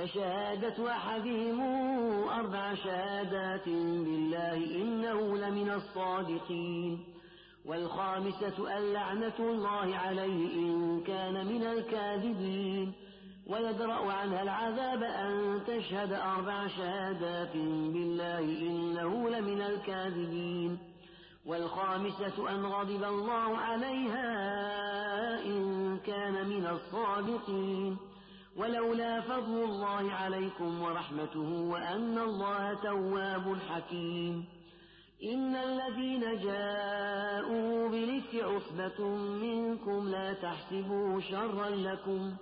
فشهادة أحدهم أربع شهادات بالله إنه لمن الصادقين. والخامسة أن لعنة الله عليه إن كان من الكاذبين. ويدرأ عنها العذاب أن تشهد أربع شهادات بالله إنه لمن الكاذبين. والخامسة أن غضب الله عليها إن كان من الصادقين. ولولا فضل الله عليكم ورحمته وأن الله تواب حكيم. إن الذين جاءوا بلك عصبة منكم لا تحسبوا شرا لكم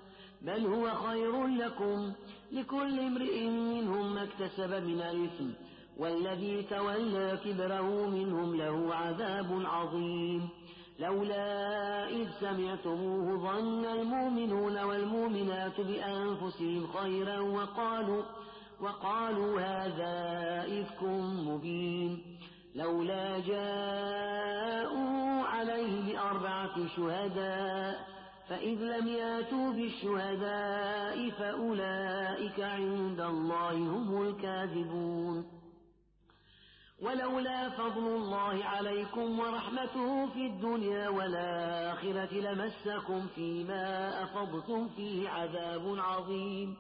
بل هو خير لكم. لكل امرئ منهم ما اكتسب من الإثم والذي تولى كبره منهم له عذاب عظيم. لولا إذ سمعتموه ظن المؤمنون بأنفسهم خيرا وقالوا وقالوا هذا إفك مبين. لولا جاءوا عليه بأربعة شهداء فإذ لم ياتوا بالشهداء فأولئك عند الله هم الكاذبون. ولولا فضل الله عليكم ورحمته في الدنيا والآخرة لمسكم فيما أفضتم فيه عذاب عظيم.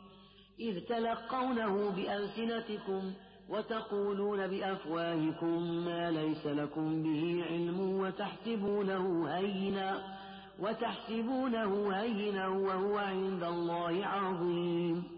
إذ تلقونه بألسنتكم وتقولون بأفواهكم ما ليس لكم به علم وتحسبونه هينا وتحسبونه هينا وهو عند الله عظيم.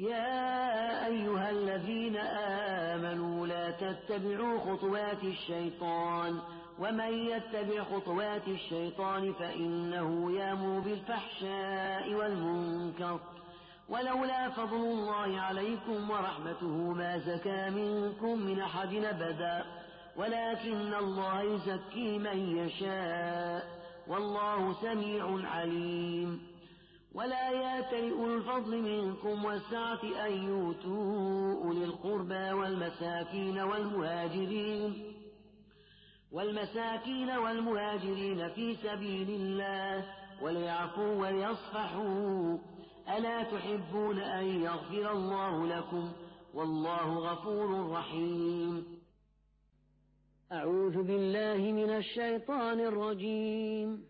يا أيها الذين آمنوا لا تتبعوا خطوات الشيطان ومن يتبع خطوات الشيطان فإنه يامر بالفحشاء والمنكر. ولولا فضل الله عليكم ورحمته ما زكى منكم من أحد أبدا. ولكن الله يزكي من يشاء والله سميع عليم. ولا ياتي الفضل منكم والسعة أن يؤتوا أولي القربى والمساكين والمهاجرين والمساكين والمهاجرين في سبيل الله وليعفوا وليصفحوا ألا تحبون أن يغفر الله لكم والله غفور رحيم أعوذ بالله من الشيطان الرجيم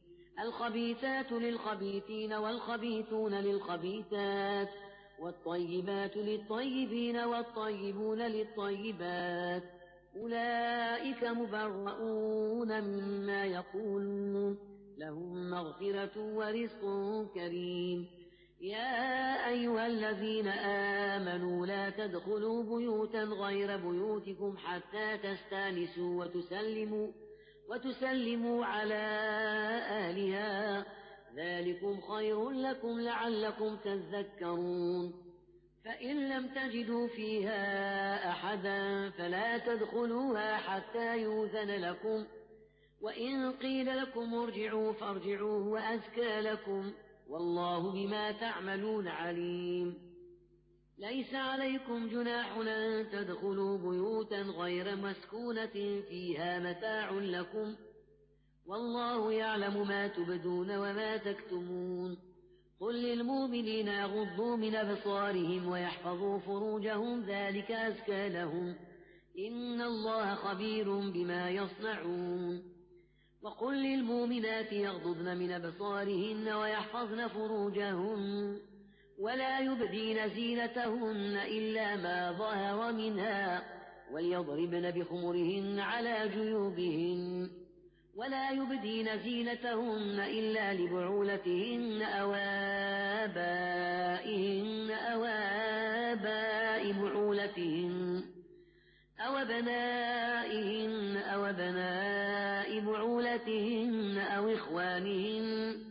الخبيثات للخبيثين والخبيثون للخبيثات والطيبات للطيبين والطيبون للطيبات أولئك مبرؤون مما يقولون لهم مغفرة ورزق كريم يا أيها الذين آمنوا لا تدخلوا بيوتا غير بيوتكم حتى تستأنسوا وتسلموا وتسلموا على أهلها. ذلكم خير لكم لعلكم تذكرون. فإن لم تجدوا فيها أحدا فلا تدخلوها حتى يوذن لكم. وإن قيل لكم ارجعوا فارجعوا وأزكى لكم. والله بما تعملون عليم. ليس عليكم جناح أن تدخلوا بيوتا غير مسكونة فيها متاع لكم والله يعلم ما تبدون وما تكتمون قل للمؤمنين يغضوا من أبصارهم ويحفظوا فروجهم ذلك أزكى لهم إن الله خبير بما يصنعون وقل للمؤمنات يغضضن من أبصارهن ويحفظن فروجهن ولا يبدين زينتهن إلا ما ظهر منها وليضربن بخمرهن على جيوبهن. ولا يبدين زينتهن إلا لبعولتهن أو آبائهن أو آباء بعولتهن أو بنائهن أو بناء بعولتهن أو إخوانهن.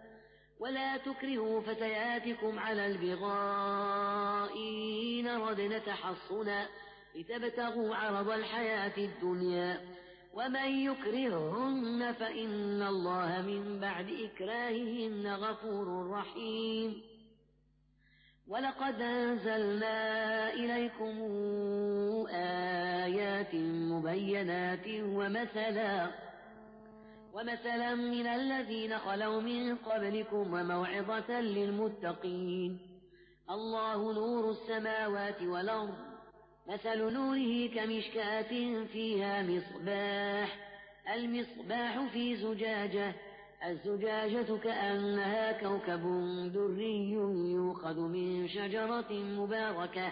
ولا تكرهوا فتياتكم على البغاء إن ردن تحصنا لتبتغوا عرض الحياة الدنيا. ومن يكرههن فإن الله من بعد إكراههن غفور رحيم. ولقد أنزلنا إليكم آيات مبينات ومثلا ومثلا من الذين خلوا من قبلكم وموعظة للمتقين. الله نور السماوات والأرض. مثل نوره كمشكاة فيها مصباح. المصباح في زجاجة. الزجاجة كأنها كوكب دري يوخذ من شجرة مباركة.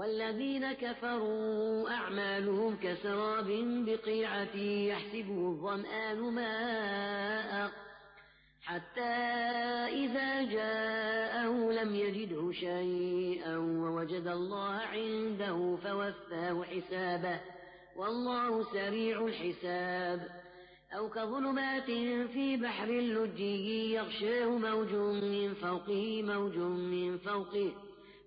والذين كفروا أعمالهم كسراب بقيعة يحسبه الظمآن ماء حتى إذا جاءه لم يجده شيئا ووجد الله عنده فوفاه حسابه والله سريع الحساب أو كظلمات في بحر لجي يغشاه موج من فوقه موج من فوقه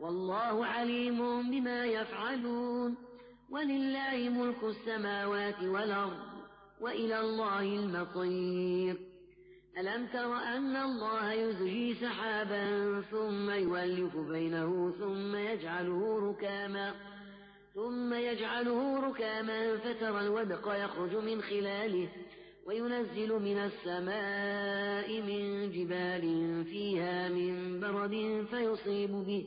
والله عليم بما يفعلون. ولله ملك السماوات والأرض وإلى الله المصير. ألم تر أن الله يزجي سحابا ثم يولف بينه ثم يجعله ركاما ثم يجعله ركاما فترى الودق يخرج من خلاله وينزل من السماء من جبال فيها من برد فيصيب به.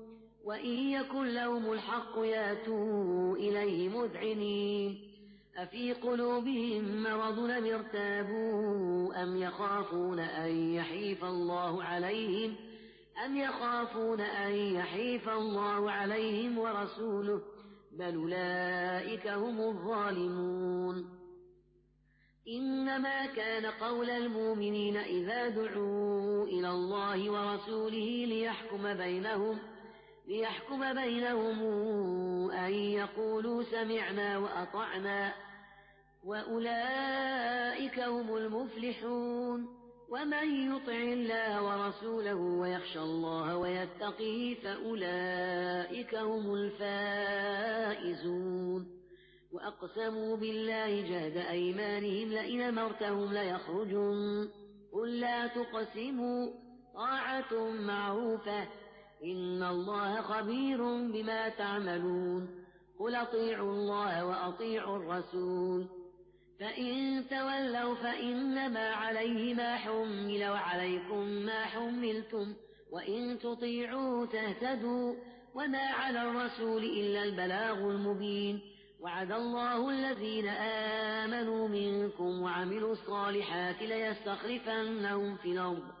وإن يكن لهم الحق ياتوا إليه مذعنين. أفي قلوبهم مرض لم ارتابوا أم يخافون أن يحيف الله عليهم أم يخافون أن يحيف الله عليهم ورسوله بل أولئك هم الظالمون. إنما كان قول المؤمنين إذا دعوا إلى الله ورسوله ليحكم بينهم ليحكم بينهم أن يقولوا سمعنا وأطعنا وأولئك هم المفلحون ومن يطع الله ورسوله ويخشى الله ويتقيه فأولئك هم الفائزون وأقسموا بالله جهد أيمانهم لئن أمرتهم ليخرجن قل لا تقسموا طاعة معروفة إن الله خبير بما تعملون قل اطيعوا الله وأطيعوا الرسول فإن تولوا فإنما عليه ما حمل وعليكم ما حملتم وإن تطيعوا تهتدوا وما على الرسول إلا البلاغ المبين وعد الله الذين آمنوا منكم وعملوا الصالحات ليستخلفنهم في الأرض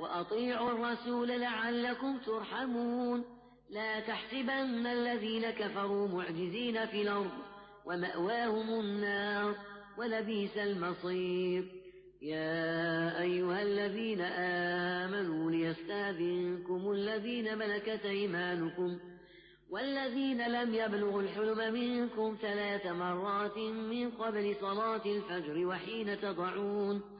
وأطيعوا الرسول لعلكم ترحمون. لا تحسبن الذين كفروا معجزين في الأرض ومأواهم النار ولبيس المصير. يا أيها الذين آمنوا ليستأذنكم الذين ملكت أيمانكم والذين لم يبلغوا الحلم منكم ثلاث مرات من قبل صلاة الفجر وحين تضعون.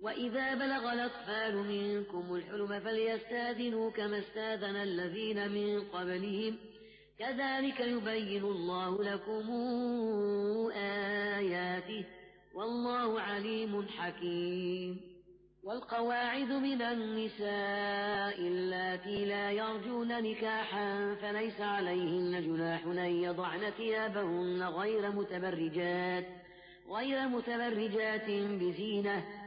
وإذا بلغ الأطفال منكم الحلم فليستاذنوا كما استاذن الذين من قبلهم كذلك يبين الله لكم آياته والله عليم حكيم والقواعد من النساء اللاتي لا يرجون نكاحا فليس عليهن جناح أن يضعن ثيابهن غير متبرجات غير متبرجات بزينة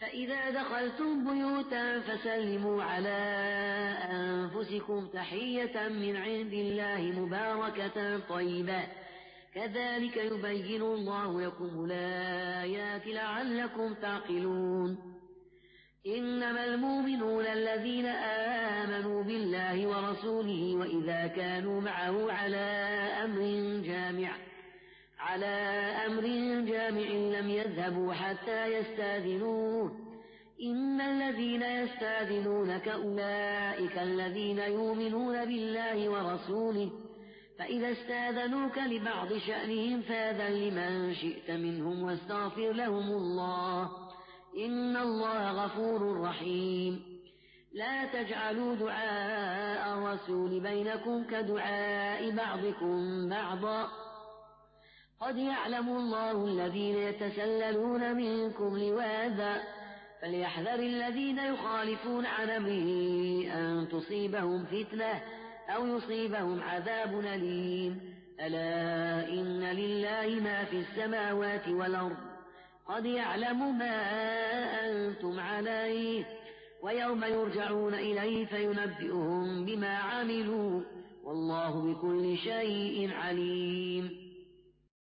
فإذا دخلتم بيوتا فسلموا على أنفسكم تحية من عند الله مباركة طيبة. كذلك يبين الله لكم الآيات لعلكم تعقلون. إنما المؤمنون الذين آمنوا بالله ورسوله وإذا كانوا معه على أمر جامع على أمر جامع لم يذهبوا حتى يستاذنوه. إن الذين يستاذنونك أولئك الذين يؤمنون بالله ورسوله. فإذا استاذنوك لبعض شأنهم فاذن لمن شئت منهم واستغفر لهم الله. إن الله غفور رحيم. لا تجعلوا دعاء الرسول بينكم كدعاء بعضكم بعضا. قد يعلم الله الذين يتسللون منكم لواذا فليحذر الذين يخالفون عن أمره أن تصيبهم فتنة أو يصيبهم عذاب أليم. ألا إن لله ما في السماوات والأرض. قد يعلم ما أنتم عليه ويوم يرجعون إليه فينبئهم بما عملوا والله بكل شيء عليم.